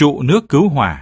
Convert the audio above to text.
trụ nước cứu hỏa.